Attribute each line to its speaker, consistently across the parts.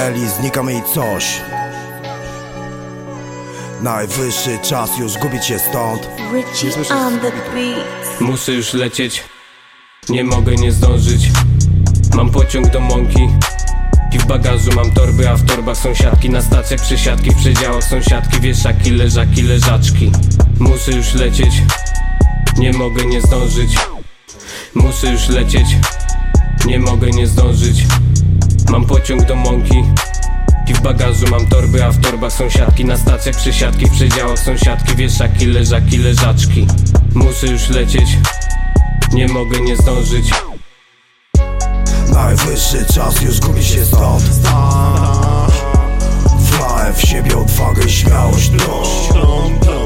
Speaker 1: Eli, znika mi coś. Najwyższy czas już gubić się stąd.
Speaker 2: Richie on the beat.
Speaker 3: Muszę już lecieć. Nie mogę nie zdążyć. Mam pociąg do mąki. I w bagażu mam torby, a w torbach sąsiadki Na stacjach przesiadki, w przedziałach sąsiadki Wieszaki, leżaki, leżaczki. Muszę już lecieć. Nie mogę nie zdążyć. Muszę już lecieć. Nie mogę nie zdążyć Mam pociąg do mąki. I w bagażu mam torby, a w torbach sąsiadki Na stacjach przesiadki, w przedziałach sąsiadki Wieszaki, leżaki, leżaczki. Muszę już lecieć. Nie mogę nie zdążyć.
Speaker 1: Najwyższy czas już gubić się stąd. Wlałem w siebie odwagę i śmiałość. Dość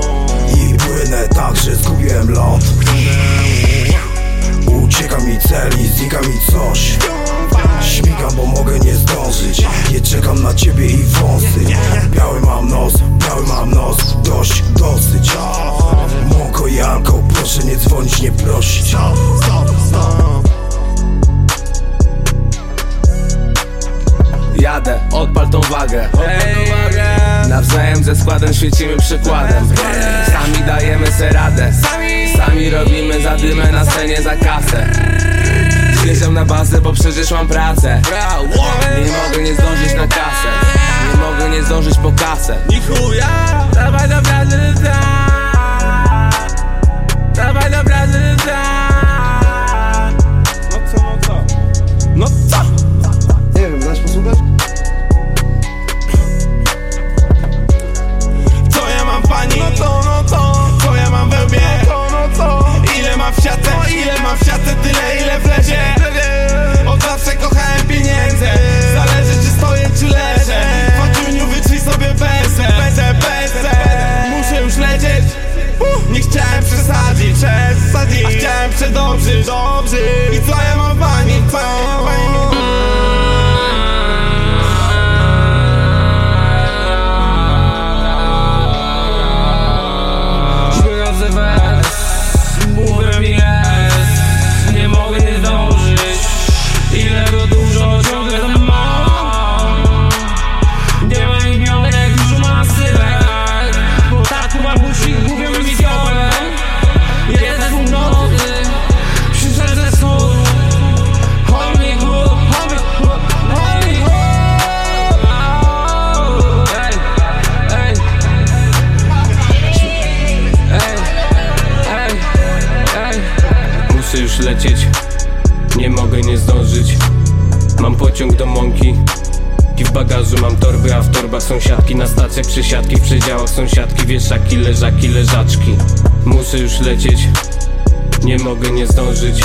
Speaker 1: ciebie i wąsy. Biały mam nos, biały mam nos Dość, dosyć. Mąko i Janko, proszę nie dzwonić, nie prosić.
Speaker 4: Jadę, odpal tą wagę. Nawzajem ze składem świecimy przykładem. Sami dajemy se radę. Sami robimy zadymę na scenie za kasę Zjeżdżam na bazę, bo przecież mam pracę Nie mogę nie zdążyć na kasę Nie mogę nie zdążyć po kasę Ni chuja Dawaj do Brazylia Dawaj do Brazylia No co, no co? No co?
Speaker 5: Nie wiem, znasz posłuchać?
Speaker 6: Co ja mam pani? No co, no co? Co ja mam we mnie? No co, no co? Ile mam w siatce? Ile mam w siatce? Tyle ile Przesadzić A chciałem przedobrzyć Dobrze I co ja
Speaker 3: Muszę już lecieć. Nie mogę nie zdążyć. Mam pociąg do mąki. I w bagażu mam torby, a w torbach sąsiadki Na stacjach przesiadki, w przedziałach sąsiadki Wieszaki, leżaki, leżaczki. Muszę już lecieć. Nie mogę nie zdążyć